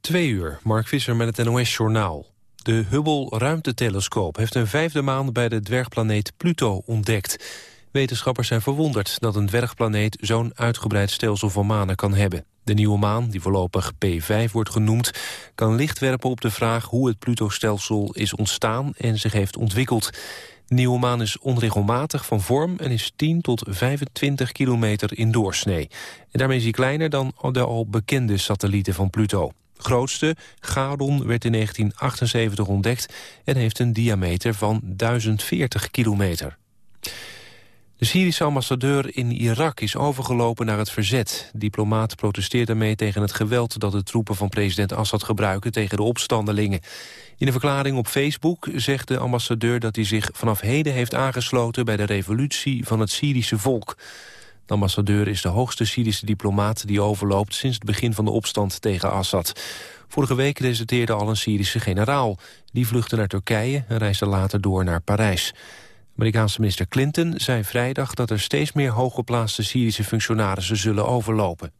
Twee uur, Mark Visser met het NOS-journaal. De Hubble-ruimtetelescoop heeft een vijfde maan bij de dwergplaneet Pluto ontdekt. Wetenschappers zijn verwonderd dat een dwergplaneet zo'n uitgebreid stelsel van manen kan hebben. De nieuwe maan, die voorlopig P5 wordt genoemd, kan licht werpen op de vraag hoe het Pluto-stelsel is ontstaan en zich heeft ontwikkeld. De nieuwe maan is onregelmatig van vorm en is 10 tot 25 kilometer in doorsnee. En daarmee is hij kleiner dan de al bekende satellieten van Pluto grootste, Charon, werd in 1978 ontdekt... en heeft een diameter van 1040 kilometer. De Syrische ambassadeur in Irak is overgelopen naar het verzet. diplomaat protesteert daarmee tegen het geweld dat de troepen van president Assad gebruiken tegen de opstandelingen. In een verklaring op Facebook zegt de ambassadeur dat hij zich vanaf heden heeft aangesloten bij de revolutie van het Syrische volk. De ambassadeur is de hoogste Syrische diplomaat die overloopt... sinds het begin van de opstand tegen Assad. Vorige week deserteerde al een Syrische generaal. Die vluchtte naar Turkije en reisde later door naar Parijs. Amerikaanse minister Clinton zei vrijdag dat er steeds meer hooggeplaatste Syrische functionarissen zullen overlopen.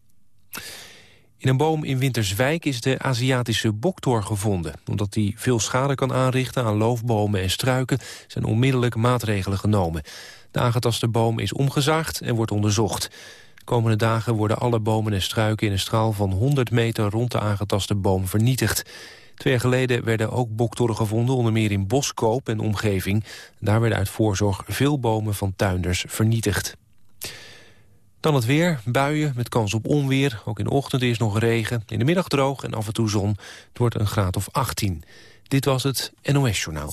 In een boom in Winterswijk is de Aziatische boktor gevonden. Omdat die veel schade kan aanrichten aan loofbomen en struiken... zijn onmiddellijk maatregelen genomen. De aangetaste boom is omgezaagd en wordt onderzocht. De komende dagen worden alle bomen en struiken in een straal van 100 meter rond de aangetaste boom vernietigd. Twee jaar geleden werden ook boktoren gevonden, onder meer in Boskoop en omgeving. Daar werden uit voorzorg veel bomen van tuinders vernietigd. Dan het weer, buien met kans op onweer. Ook in de ochtend is nog regen, in de middag droog en af en toe zon. Het wordt een graad of 18. Dit was het NOS Journaal.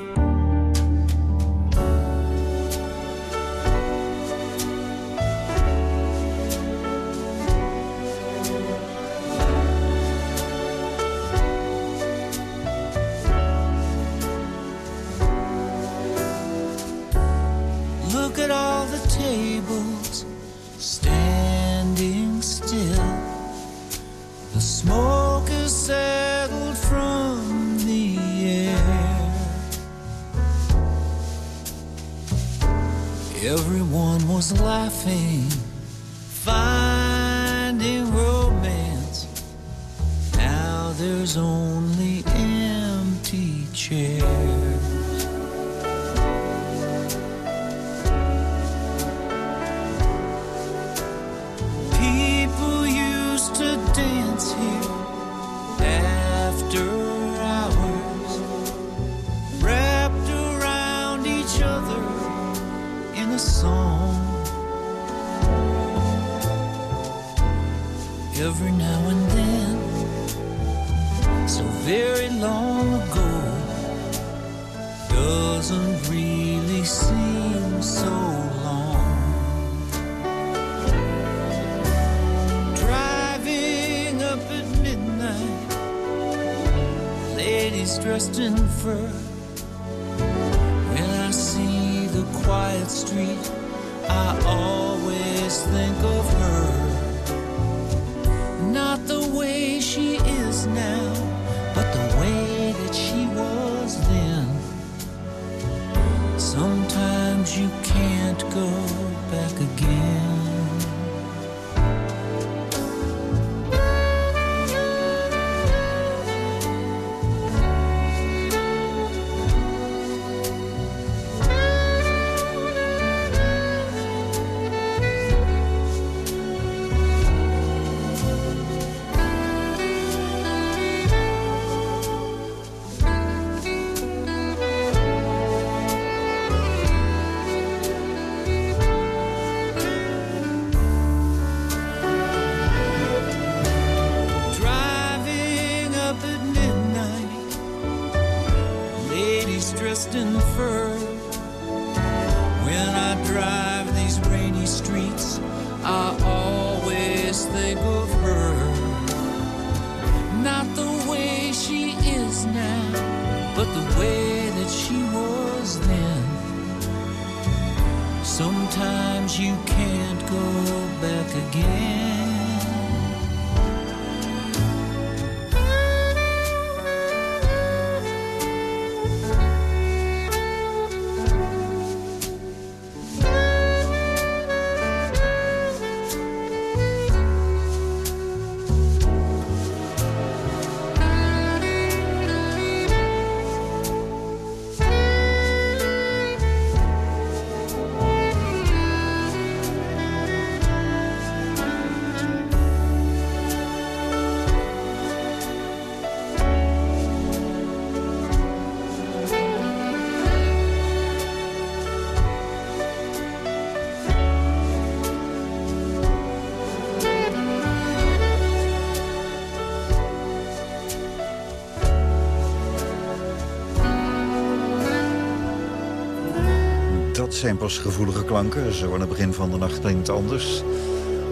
Zijn pas gevoelige klanken. Zo aan het begin van de nacht klinkt anders.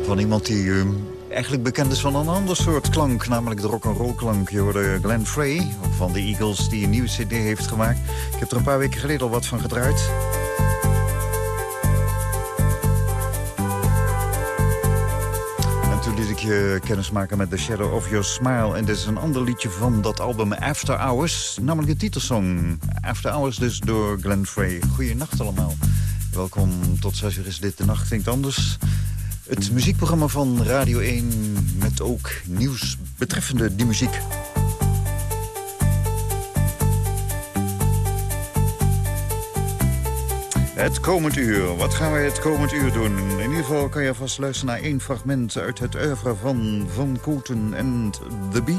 Van iemand die uh, eigenlijk bekend is van een ander soort klank. Namelijk de rock'n'roll klank. Je hoorde Glenn Frey van de Eagles die een nieuwe cd heeft gemaakt. Ik heb er een paar weken geleden al wat van gedraaid. je kennis maken met The Shadow of Your Smile. En dit is een ander liedje van dat album After Hours. Namelijk de titelsong. After Hours dus door Glenn Frey. Goeienacht allemaal. Welkom, tot 6 uur is dit de nacht klinkt anders. Het muziekprogramma van Radio 1 met ook nieuws betreffende die muziek. Het komend uur. Wat gaan wij het komend uur doen? In ieder geval kan je vast luisteren naar één fragment uit het oeuvre van Van Kooten en The Bee.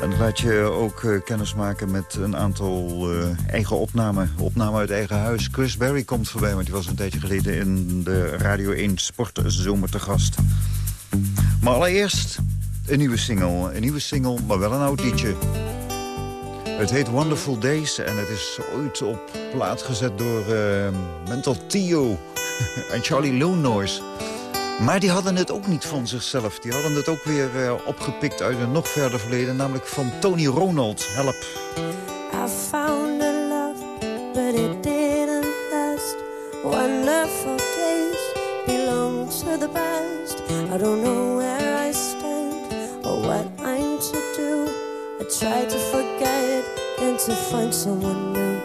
En laat je ook uh, kennis maken met een aantal uh, eigen opnamen. Opnamen uit eigen huis. Chris Berry komt voorbij, want die was een tijdje geleden in de Radio 1 Sportzomer te gast. Maar allereerst een nieuwe single. Een nieuwe single, maar wel een oud liedje. Het heet Wonderful Days en het is ooit op plaat gezet door uh, Mental Theo en Charlie Lone Noise. Maar die hadden het ook niet van zichzelf. Die hadden het ook weer uh, opgepikt uit een nog verder verleden, namelijk van Tony Ronald. Help. I found a love, but it didn't last. Wonderful days belong to the past. I don't know where I stand or what I'm to do. I try to forget and to find someone new.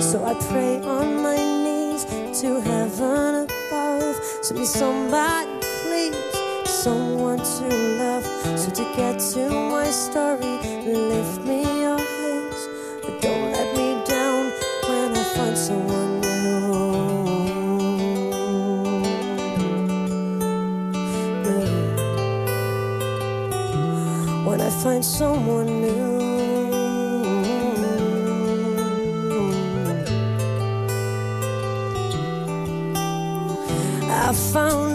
So I pray on my knees to heaven above. To be somebody, someone to love. So to get to my story, lift me your hands. But don't let me down when I find someone new. When I find someone new. I found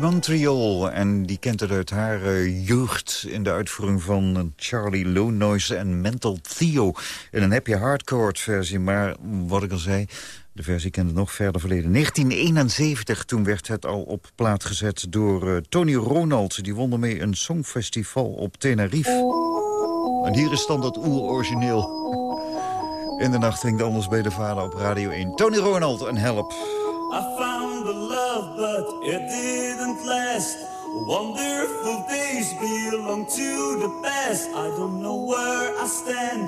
Montreal, en die kent het uit haar eh, jeugd... in de uitvoering van eh, Charlie Low Noise en Mental Theo... in een happy hardcore versie, maar wat ik al zei... De versie kent het nog verder verleden. 1971, toen werd het al op plaat gezet door eh, Tony Ronald. Die won ermee een songfestival op Tenerife. En hier is dan dat oer-origineel. In de nacht ging anders bij de vader op Radio 1. Tony Ronald en Help. Love, but it didn't last. Wonderful days belong to the past. I don't know where I stand,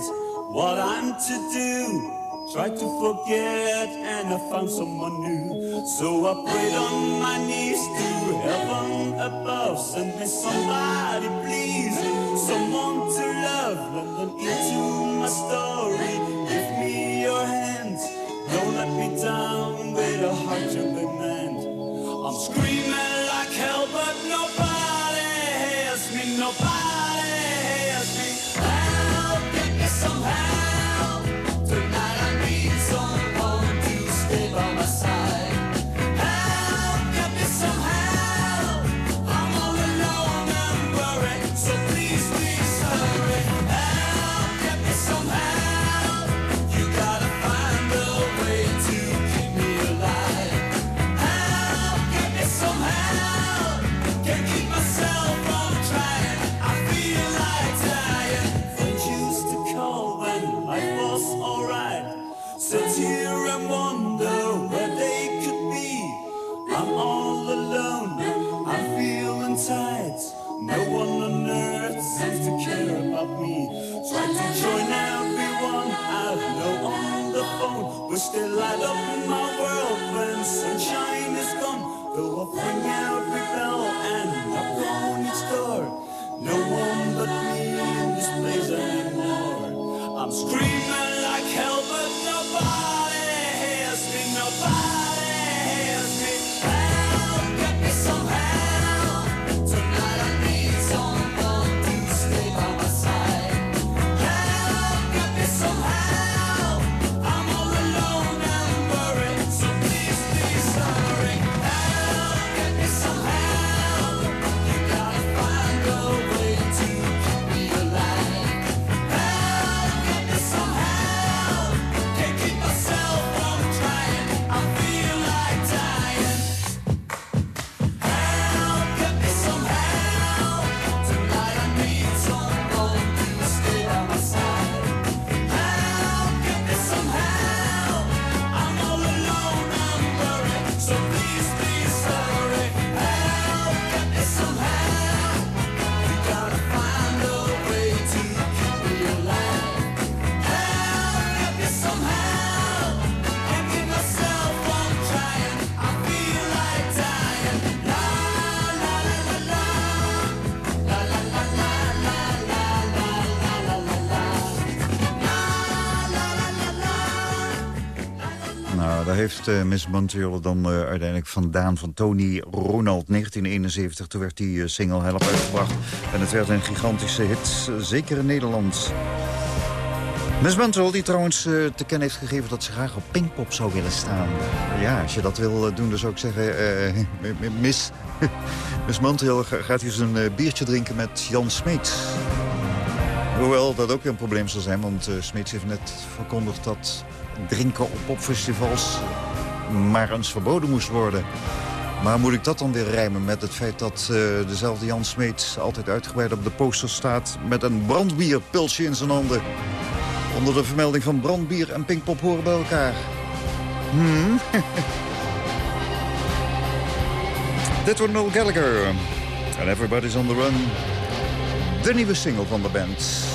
what I'm to do. Try to forget, and I found someone new. So I prayed on my knees to heaven above. Send me somebody, please, someone to love. Let into my story. I'm screaming like hell, but nobody hears me. Nobody. Heeft eh, Miss Montreal dan eh, uiteindelijk vandaan van Tony Ronald 1971. Toen werd die eh, single Help uitgebracht. En het werd een gigantische hit, zeker in Nederland. Miss Montreal, die trouwens eh, te kennen heeft gegeven dat ze graag op Pinkpop zou willen staan. Ja, als je dat wil doen, dan zou ik zeggen, Miss, Miss gaat hier eh, biertje drinken met Jan Smeets. Hoewel dat ook een probleem zal zijn, want uh, Smeets heeft net verkondigd dat drinken op popfestivals maar eens verboden moest worden. Maar moet ik dat dan weer rijmen met het feit dat uh, dezelfde Jan Smeets altijd uitgebreid op de poster staat met een brandbierpulsje in zijn handen? Onder de vermelding van brandbier en pinkpop horen bij elkaar. Hmm. Dit wordt Noel Gallagher. And Everybody's on the Run. De nieuwe single van de band.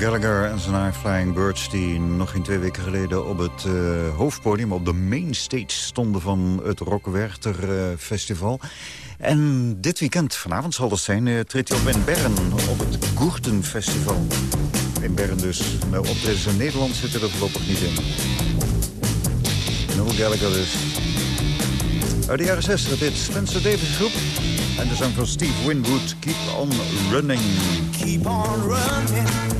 Gallagher en zijn Flying Birds... die nog geen twee weken geleden op het eh, hoofdpodium... op de main stage stonden van het Rock Werchter eh, Festival. En dit weekend, vanavond zal dat zijn... Uh, treedt hij op in Bern op het Goerten Festival. In Bern dus. Nou, op deze Nederland zitten er voorlopig niet in. Noel Gallagher dus. Uit de jaren 60 dit Spencer Davis groep... En de zang van Steve Winwood, Keep On Running. Keep on running.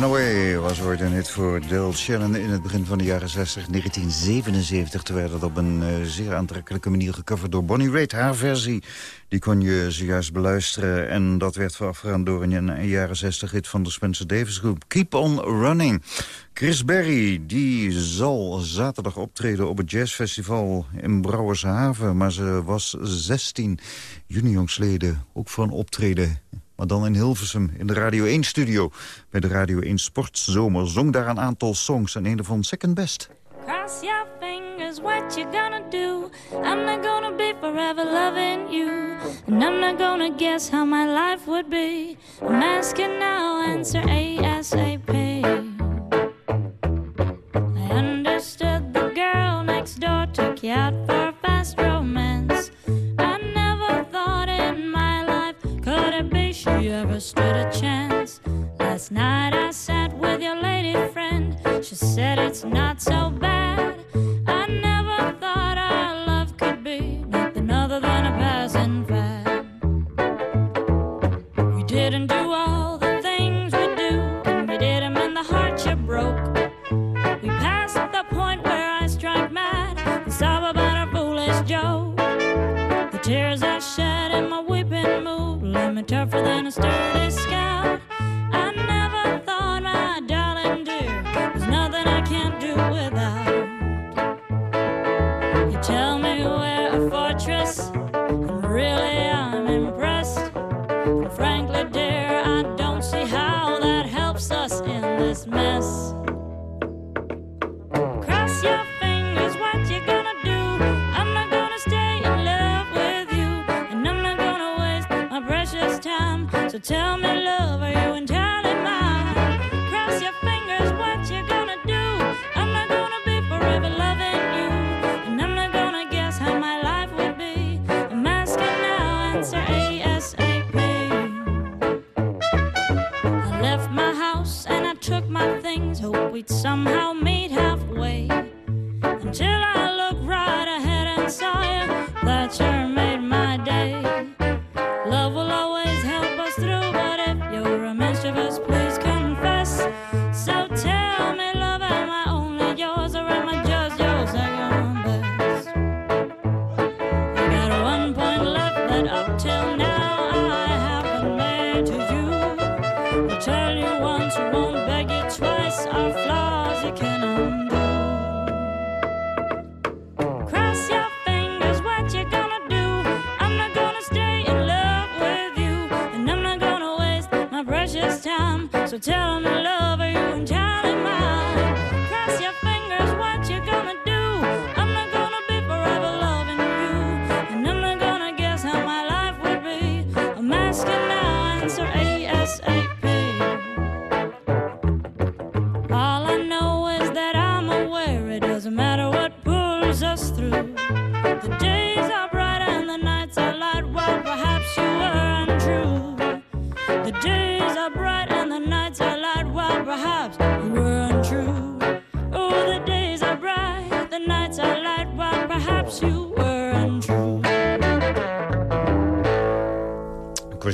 Runaway was ooit een hit voor Del Shannon in het begin van de jaren 60, 1977. Terwijl dat op een eh, zeer aantrekkelijke manier gecoverd door Bonnie Raitt. Haar versie, die kon je zojuist beluisteren. En dat werd voorafgegaan door een, jaren 60 hit van de Spencer Davis Groep. Keep on Running. Chris Berry, die zal zaterdag optreden op het jazzfestival in Brouwershaven. Maar ze was 16 juni jongsleden, ook voor een optreden maar dan in Hilversum, in de Radio 1-studio. Bij de Radio 1 Sportzomer zong daar een aantal songs en een ervan Second Best. Cross your fingers, what you gonna do? I'm not gonna be forever loving you. And I'm not gonna guess how my life would be. I'm asking now, answer ASAP. I understood the girl next door took you out for stood a chance. Last night I sat with your lady friend. She said it's not so bad.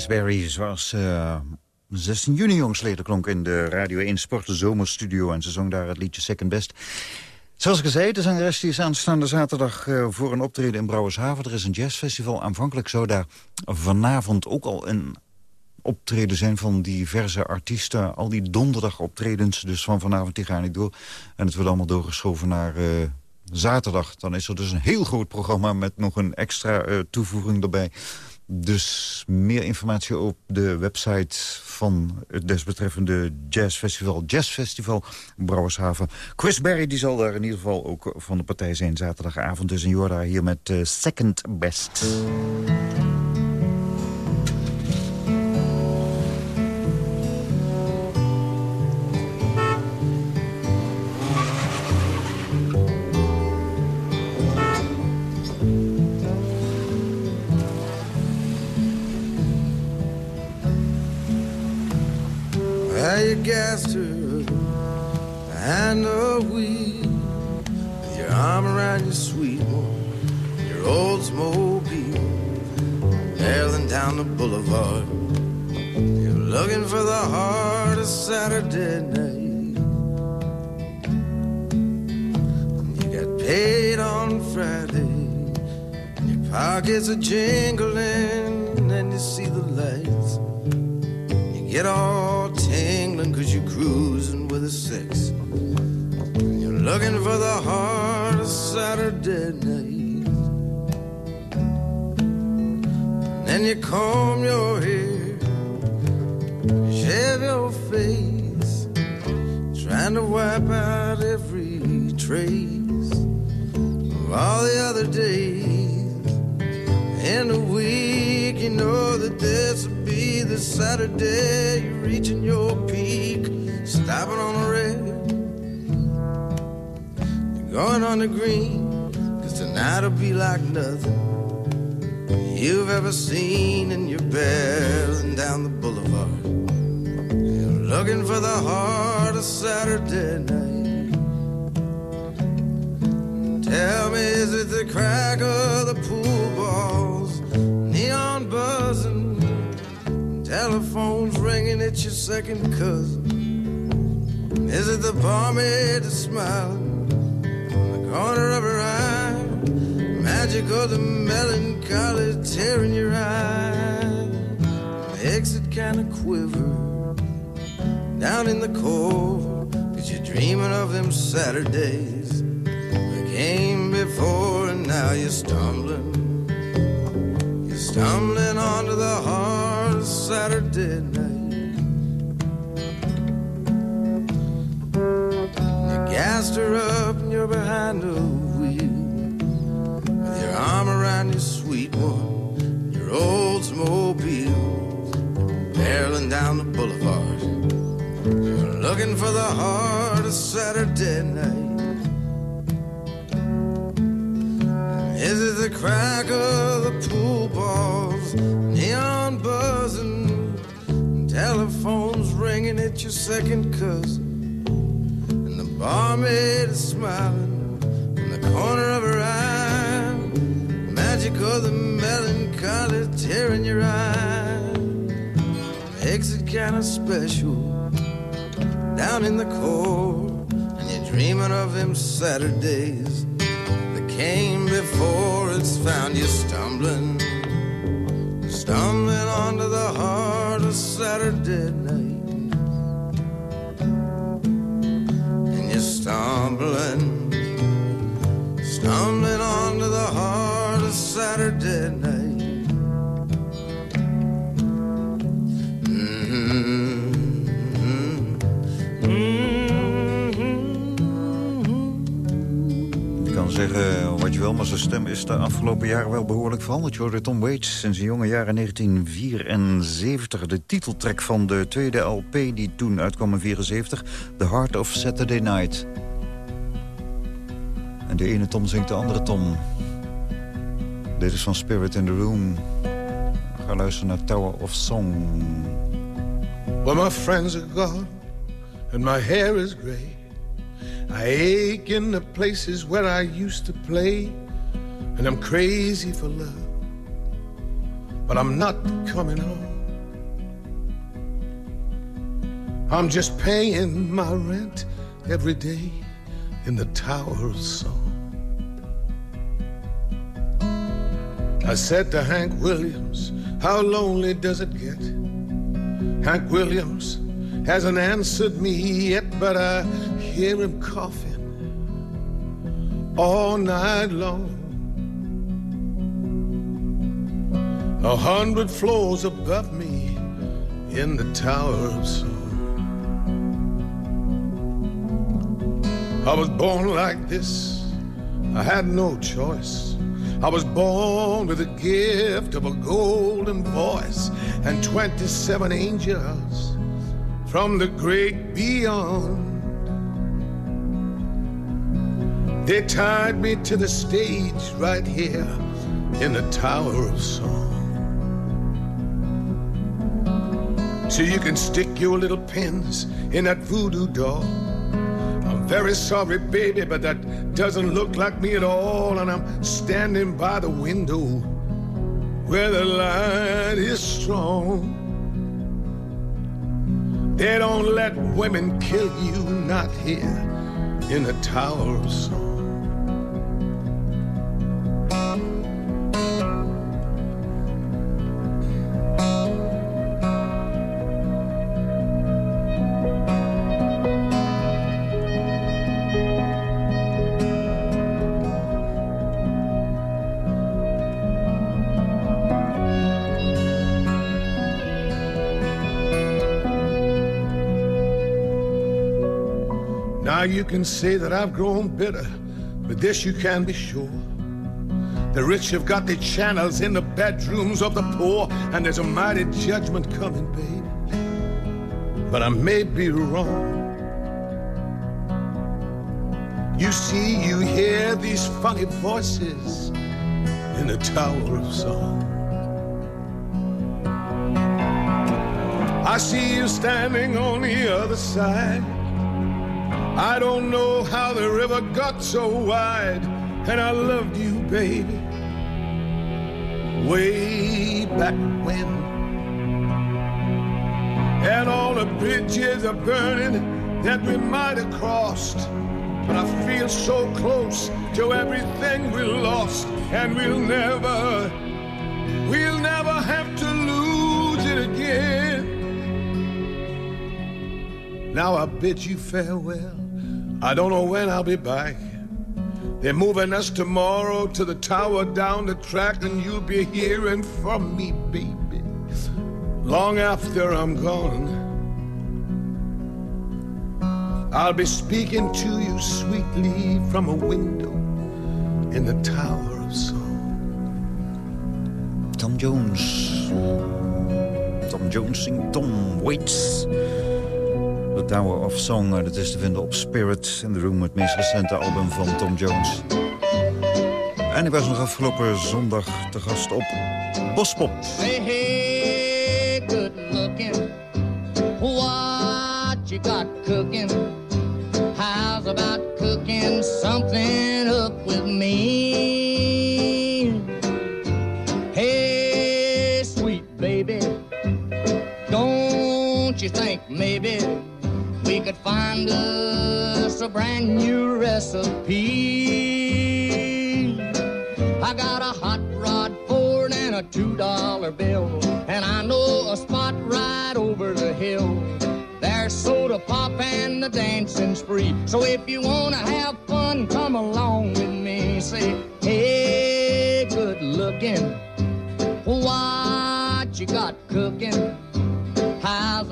Zoals eh 16 juni jongsleden klonk in de Radio 1 Sport Zomerstudio. En ze zong daar het liedje Second Best. Zoals ik zei, de zangeres die is aanstaande zaterdag eh, voor een optreden in Brouwershaven. Er is een jazzfestival. Aanvankelijk zou daar vanavond ook al een optreden zijn van diverse artiesten. Al die donderdag optredens, dus van vanavond die gaan niet door. En het wordt allemaal doorgeschoven naar eh, zaterdag. Dan is er dus een heel groot programma met nog een extra eh, toevoeging erbij. Dus meer informatie op de website van het desbetreffende jazzfestival. Jazzfestival Brouwershaven. Chris Berry die zal daar in ieder geval ook van de partij zijn zaterdagavond. Dus in Jorda hier met eh, Second Best. Her and a weed with your arm around your sweet one, your Oldsmobile, barreling down the boulevard. You're looking for the hardest a Saturday night. You got paid on Friday. And your pockets are jingling and you see the lights. You get all cruising with a six. And you're looking for the heart of Saturday night. And then you comb your hair, shave your face, trying to wipe out every trace of all the other days. In a week, you know that this will be the Saturday you're reaching your peak, stopping on the red. You're going on the green, cause tonight'll be like nothing you've ever seen, and you're barreling down the boulevard. You're looking for the heart of Saturday night. Tell me, is it the crack of the pool balls, neon buzzing, telephones ringing at your second cousin? Is it the barmaid that's smiling in the corner of her eye? Magic of the melancholy tearing your eye makes it kind of quiver down in the core. Cause you're dreaming of them Saturdays that came before, and now you're stumbling. You're stumbling onto the heart of Saturday night. Up and you're behind the wheel with your arm around your sweet one, your Oldsmobile, barreling down the boulevard. Looking for the heart of Saturday night. Is it the crack of the pool balls, neon buzzing, telephones ringing at your second cousin, barmaid is smiling in the corner of her eye. Magic of the melancholy tearing your eye. Makes it kind of special down in the core, and you're dreaming of them Saturdays that came before. It's found you stumbling, stumbling onto the heart of Saturday stumbling, stumbling onto the heart of Saturday night. Kan zeggen wat je wil, maar zijn stem is de afgelopen jaren wel behoorlijk veranderd. Je hoorde Tom Waits in zijn jonge jaren 1974. De titeltrack van de tweede LP die toen uitkwam in 74. The Heart of Saturday Night. En de ene Tom zingt de andere Tom. Dit is van Spirit in the Room. Gaan luisteren naar Tower of Song. Well, my friends are gone and my hair is gray. I ache in the places where I used to play, and I'm crazy for love, but I'm not coming home. I'm just paying my rent every day in the Tower of Song. I said to Hank Williams, How lonely does it get? Hank Williams hasn't answered me yet, but I hear him coughing all night long. A hundred floors above me in the Tower of Song. I was born like this, I had no choice. I was born with the gift of a golden voice and 27 angels from the great beyond. They tied me to the stage right here in the Tower of Song. So you can stick your little pins in that voodoo doll. Very sorry, baby, but that doesn't look like me at all. And I'm standing by the window where the light is strong. They don't let women kill you, not here in the Tower of Song. Now you can say that I've grown bitter, but this you can be sure. The rich have got their channels in the bedrooms of the poor, and there's a mighty judgment coming, babe. But I may be wrong. You see, you hear these funny voices in the Tower of Song. I see you standing on the other side. I don't know how the river got so wide, and I loved you, baby, way back when. And all the bridges are burning that we might have crossed. But I feel so close to everything we lost, and we'll never, we'll never have to lose it again. Now I bid you farewell. I don't know when I'll be back. They're moving us tomorrow to the tower down the track, and you'll be hearing from me, baby, long after I'm gone. I'll be speaking to you sweetly from a window in the Tower of Song. Tom Jones. Tom Jones zingt Tom Waits. Tower of Song, eh, dat is te vinden op Spirit in the Room, het meest recente album van Tom Jones. En ik was nog afgelopen zondag te gast op Bospop. Hey, hey, good looking. What you got cooking? How's about cooking something up with me? Hey, sweet baby, don't you think maybe could find us a brand new recipe? I got a hot rod Ford and a two dollar bill, and I know a spot right over the hill. There's soda pop and the dancing spree. So if you wanna have fun, come along with me. Say, hey, good looking, what you got cooking?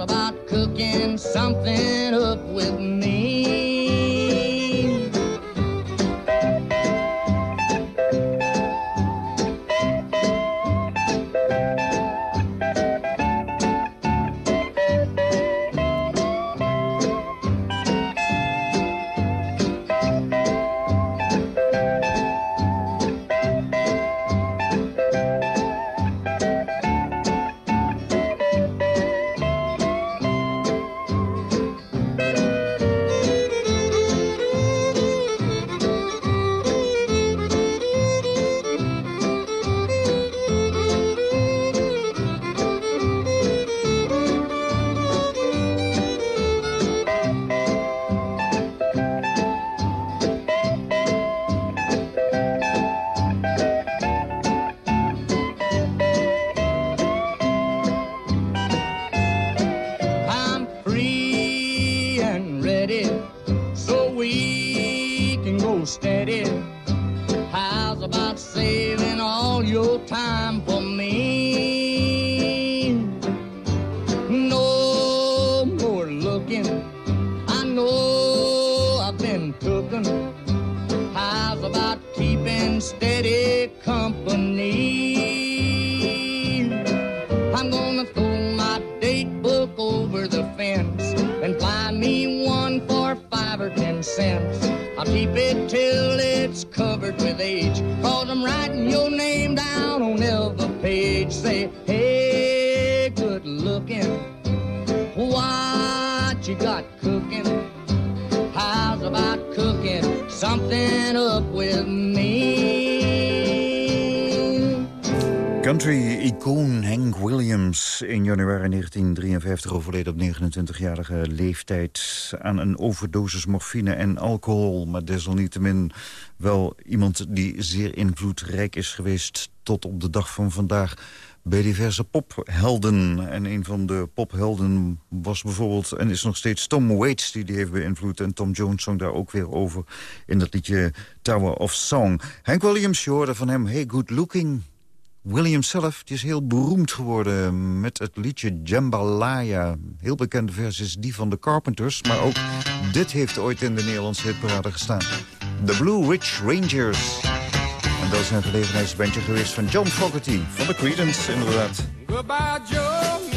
About cooking something up with me? Been tooken. How's about keeping steady company? I'm gonna throw my date book over the fence and find me one for five or ten cents. I'll keep it till it's covered with age, cause I'm writing your name down on every page. Say, Country-icoon Hank Williams in januari 1953 overleden op 29-jarige leeftijd aan een overdosis morfine en alcohol. Maar desalniettemin wel iemand die zeer invloedrijk is geweest tot op de dag van vandaag bij diverse pophelden. En een van de pophelden was bijvoorbeeld, en is nog steeds Tom Waits... die die heeft beïnvloed. En Tom Jones zong daar ook weer over in dat liedje Tower of Song. Hank Williams, je hoorde van hem Hey Good Looking... Williams zelf die is heel beroemd geworden met het liedje Jambalaya. Heel bekende versie is die van de Carpenters. Maar ook dit heeft ooit in de Nederlandse hitparade gestaan. The Blue Ridge Rangers. En dat is een gelegenheidsbandje geweest van John Fogerty. Van de Creedence, inderdaad. Goodbye, Joe.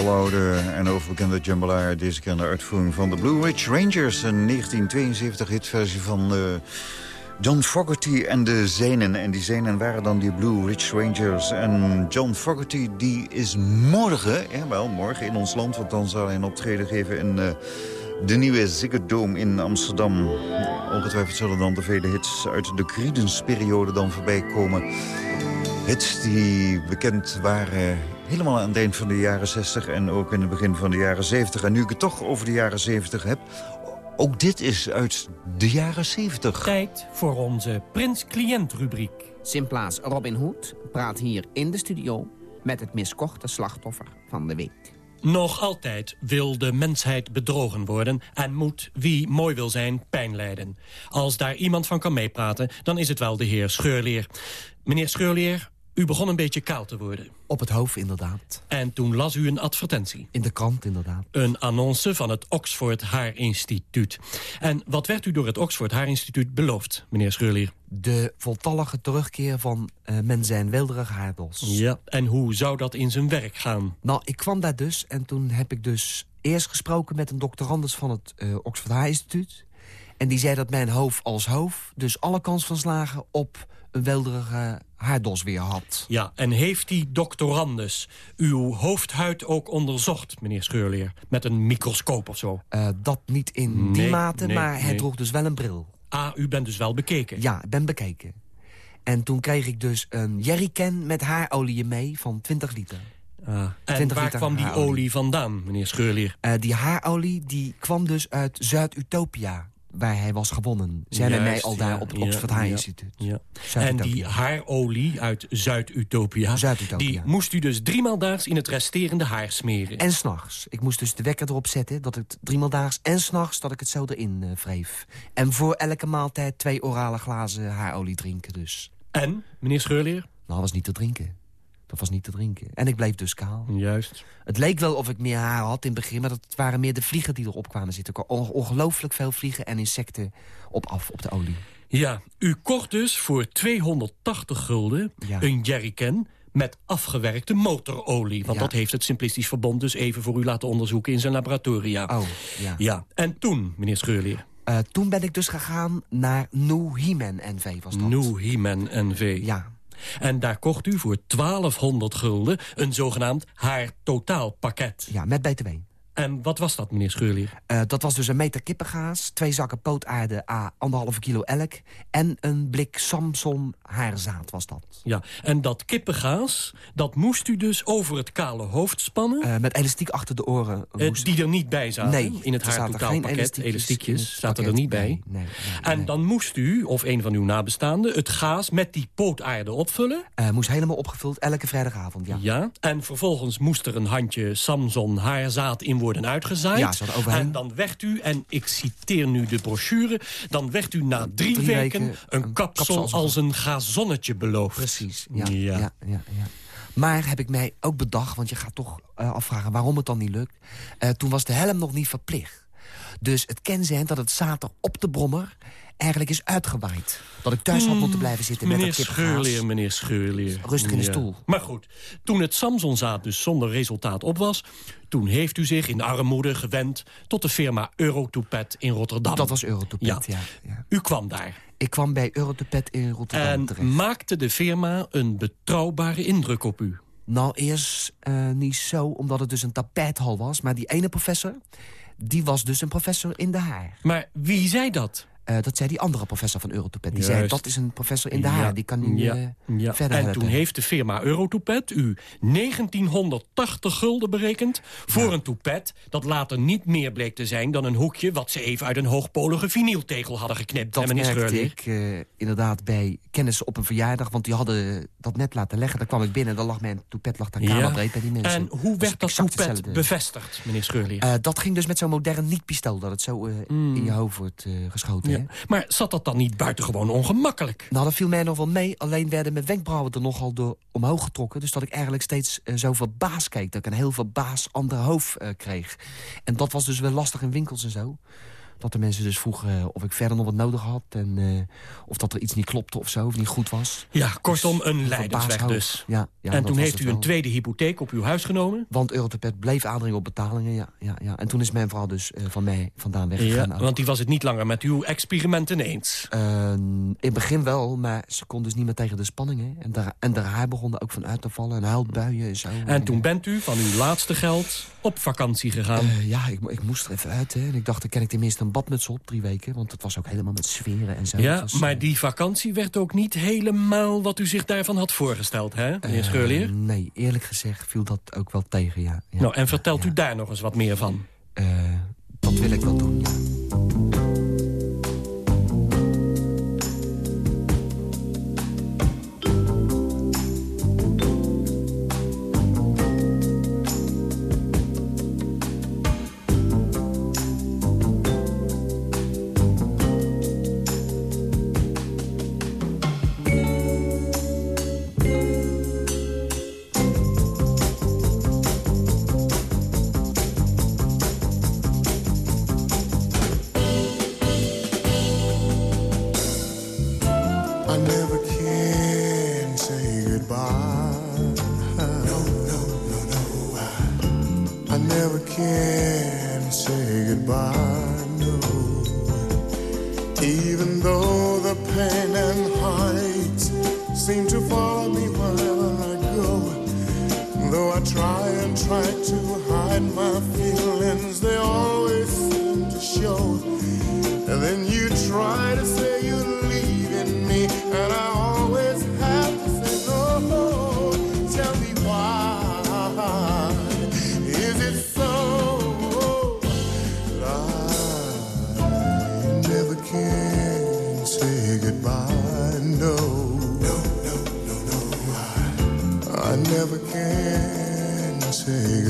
Het aloude en overbekende Jambalaya. Deze keer de uitvoering van de Blue Ridge Rangers. Een 1972 hitversie van eh, John Fogerty en de Zenen. En die Zenen waren dan die Blue Ridge Rangers. En John Fogerty die is morgen, ja wel morgen in ons land... want dan zal hij een optreden geven in... eh, de nieuwe Ziggo Dome in Amsterdam. Ongetwijfeld zullen dan de vele hits uit de Creedence-periode dan voorbij komen. Hits die bekend waren helemaal aan het eind van de jaren 60 en ook in het begin van de jaren 70. En nu ik het toch over de jaren 70 heb... ook dit is uit de jaren 70. Tijd voor onze Prins-cliënt-rubriek. Simplaas Robin Hood praat hier in de studio met het miskochte slachtoffer van de week. Nog altijd wil de mensheid bedrogen worden... en moet wie mooi wil zijn pijn lijden. Als daar iemand van kan meepraten, dan is het wel de heer Scheurleer. Meneer Scheurleer, u begon een beetje kaal te worden. Op het hoofd, inderdaad. En toen las u een advertentie. In de krant, inderdaad. Een annonce van het Oxford Haarinstituut. En wat werd u door het Oxford Haarinstituut beloofd, meneer Scheurlier? De voltallige terugkeer van eh, men zijn wilderige haardos. Ja, en hoe zou dat in zijn werk gaan? Nou, ik kwam daar dus en toen heb ik dus eerst gesproken met een doctorandus van het eh, Oxford Haarinstituut. En die zei dat mijn hoofd als hoofd dus alle kans van slagen op een wilderige haardos weer had. Ja, en heeft die doctorandus uw hoofdhuid ook onderzocht, meneer Scheurleer? Met een microscoop of zo? Eh, dat niet in die mate, nee, maar hij droeg dus wel een bril. Ah, u bent dus wel bekeken? Ja, ik ben bekeken. En toen kreeg ik dus een jerrycan met haarolie mee van 20 liter. Ah, en 20 waar kwam die haarolie. olie vandaan, meneer Scheurleer? Eh, die haarolie die kwam dus uit Zuid-Utopia, waar hij was gewonnen. Zijn er mij Juist, al daar op het ja, Oxford Haarinstituut. Ja. En die haarolie uit Zuid-Utopia... Die moest u dus driemaal daags in het resterende haar smeren. En s'nachts. Ik moest dus de wekker erop zetten dat het driemaal daags en s'nachts dat ik het zo erin eh, wreef. En voor elke maaltijd twee orale glazen haarolie drinken dus. En, meneer Scheurleer? Nou, dat was niet te drinken. Dat was niet te drinken. En ik bleef dus kaal. Juist. Het leek wel of ik meer haar had in het begin... maar dat waren meer de vliegen die erop kwamen zitten. Ongelooflijk veel vliegen en insecten op af op de olie. Ja, u kocht dus voor 280 gulden Ja. een jerrycan met afgewerkte motorolie. Want Ja. dat heeft het Simplistisch Verbond dus even voor u laten onderzoeken in zijn laboratoria. Oh, ja. Ja, en toen, meneer Scheurleer, Eh, toen ben ik dus gegaan naar New He-Man NV was dat. New He-Man NV. Ja. En daar kocht u voor 1200 gulden een zogenaamd haar totaalpakket. ja, met BTW. En wat was dat, meneer Scheurlier? Eh, dat was dus een meter kippengaas, twee zakken pootaarde a anderhalve kilo elk... en een blik Samson haarzaad was dat. Ja, en dat kippengaas, dat moest u dus over het kale hoofd spannen... Eh, met elastiek achter de oren. eh, die er niet bij zaten Nee, in het haartotaalpakket. elastiekjes zaten er niet bij. Nee, nee, nee, En dan moest u, of een van uw nabestaanden... het gaas met die pootaarde opvullen. Moest helemaal opgevuld, elke vrijdagavond, ja. Ja. En vervolgens moest er een handje Samson haarzaad in worden uitgezaaid. Ja. En dan werd u, en ik citeer nu de brochure... dan werd u na drie, Drie weken, weken een kapsel, kapsel als een- gazonnetje beloofd. Precies, ja, Ja. ja. Ja, Maar heb ik mij ook bedacht, want je gaat toch eh, afvragen waarom het dan niet lukt. Eh, toen was de helm nog niet verplicht. Dus het zijn dat het zater op de brommer eigenlijk is uitgewaaid. Dat ik thuis had moeten blijven zitten met Hmm. Meneer dat kippengaas. Scheurleer, meneer Scheurleer. Rustig in de stoel. Maar goed, toen het Samsonzaad dus zonder resultaat op was... toen heeft u zich in armoede gewend tot de firma Eurotopet in Rotterdam. Dat was Eurotopet, ja. ja, U kwam daar Ik kwam bij Eurotopet in Rotterdam en terecht. maakte de firma een betrouwbare indruk op u. Nou, eerst eh, niet zo, omdat het dus een tapijthal was. Maar die ene professor, die was dus een professor in de haar. Maar wie zei dat? Eh, dat zei die andere professor van Eurotopet. Die zei, dat is een professor in de Ja, haar. Die kan nu ja, eh, ja. verder En helpen. toen heeft de firma Eurotopet u 1980 gulden berekend... voor een toepet dat later niet meer bleek te zijn... dan een hoekje wat ze even uit een hoogpolige vinyltegel hadden geknipt. Dat merkte ik eh, inderdaad bij kennissen op een verjaardag. Want die hadden dat net laten leggen. Daar kwam ik binnen, dan lag mijn toepet lag daar kamerbreed bij die mensen. En hoe werd dat exact toepet hetzelfde. bevestigd, meneer Scheurleer? Eh, dat ging dus met zo'n modern niet-pistool. Dat het zo eh, in je hoofd wordt geschoten. Maar zat dat dan niet buitengewoon ongemakkelijk? Nou, dat viel mij nog wel mee. Alleen werden mijn wenkbrauwen er nogal door omhoog getrokken. Dus dat ik eigenlijk steeds eh, zo verbaasd keek. Dat ik een heel verbaasd ander hoofd eh, kreeg. En dat was dus wel lastig in winkels en zo. Dat de mensen dus vroegen eh, of ik verder nog wat nodig had. En eh, of dat er iets niet klopte of zo, of niet goed was. Ja, kortom, een lijdensweg hoofd. dus. Ja, ja, en toen heeft u een tweede hypotheek op uw huis genomen? Want Eurotopet bleef aandringen op betalingen, ja, ja, ja. En toen is mijn vrouw dus eh, van mij vandaan Ja, weggegaan. ook. want die was het niet langer met uw experimenten eens. Eh, in het begin wel, maar ze kon dus niet meer tegen de spanningen. En, daar, en haar haar begon er ook van uit te vallen. En huilbuien en zo. En toen bent u van uw laatste geld op vakantie gegaan. Ja, ik, ik moest er even uit. Hè. En ik dacht, dan ken ik tenminste een badmuts op, drie weken. Want het was ook helemaal met sferen en zo. ja, maar eh, die vakantie werd ook niet helemaal wat u zich daarvan had voorgesteld, hè, meneer eh, Scheurleer? nee, eerlijk gezegd viel dat ook wel tegen, ja. ja nou, en vertelt ja. u daar nog eens wat meer van? Eh, dat wil ik wel doen, ja. can't say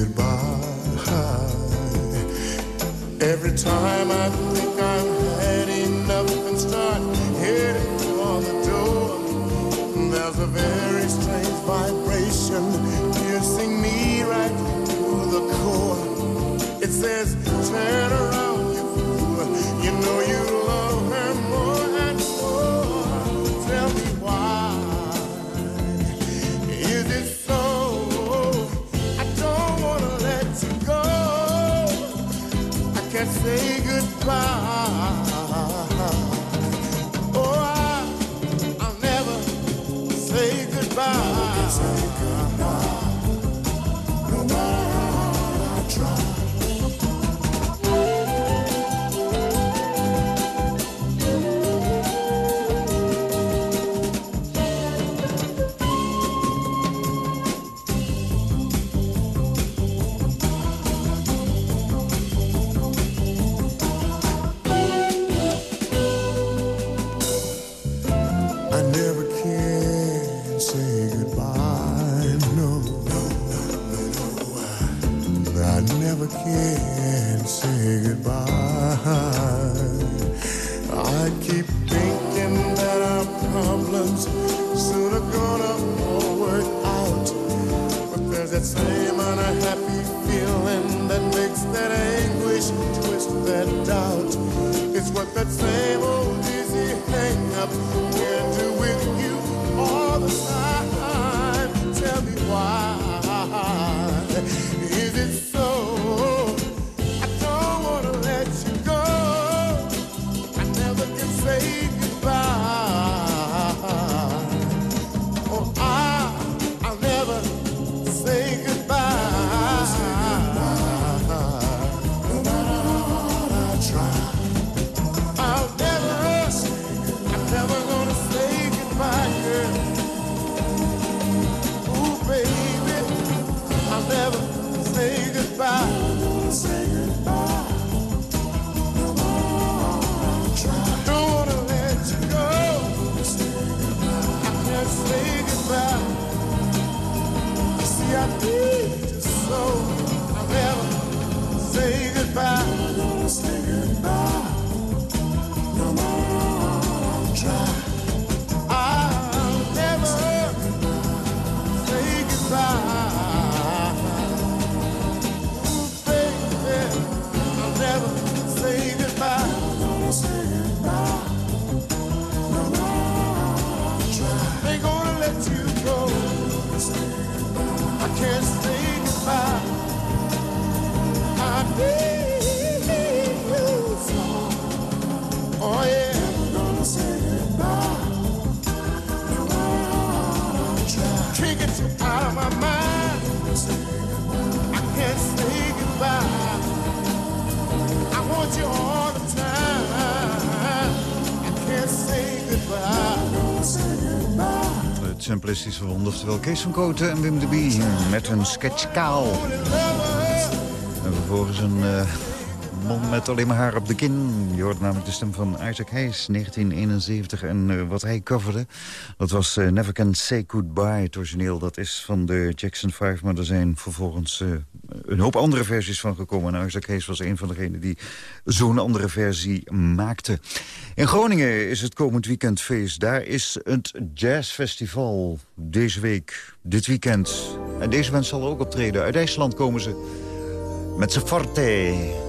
wel Kees van Koten en Wim de Bie met hun sketch kaal. En vervolgens een... Eh, met alleen maar haar op de kin. Je hoort namelijk de stem van Isaac Hayes, 1971. En eh, wat hij coverde, dat was eh, Never Can Say Goodbye. Het origineel, dat is van de Jackson 5. Maar er zijn vervolgens eh, een hoop andere versies van gekomen. En Isaac Hayes was een van degenen die zo'n andere versie maakte. In Groningen is het komend weekend feest. Daar is het jazzfestival deze week, dit weekend. En deze mensen zal ook optreden. Uit IJsland komen ze met Sefarte.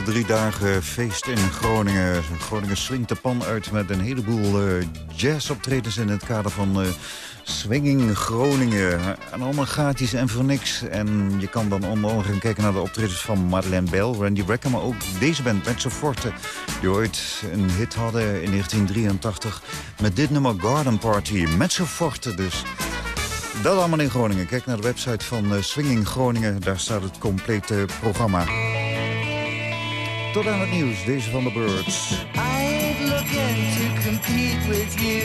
Komende drie dagen feest in Groningen. Groningen swingt de pan uit met een heleboel eh jazzoptredens... in het kader van eh, Swinging Groningen. En allemaal gratis en voor niks. En je kan dan onder andere gaan kijken naar de optredens van Madeleine Bell... Randy Brecker, maar ook deze band, Mezzo Forte... die ooit een hit hadden in 1983 met dit nummer Garden Party. Mezzo Forte dus... Dat allemaal in Groningen. Kijk naar de website van eh, Swinging Groningen. Daar staat het complete programma. Tot aan het nieuws, deze van de Birds. I ain't looking to compete with you.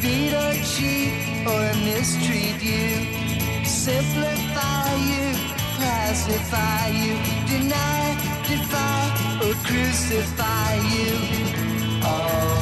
Beat or cheat or mistreat you. Simplify you, classify you. Deny, defy or crucify you. All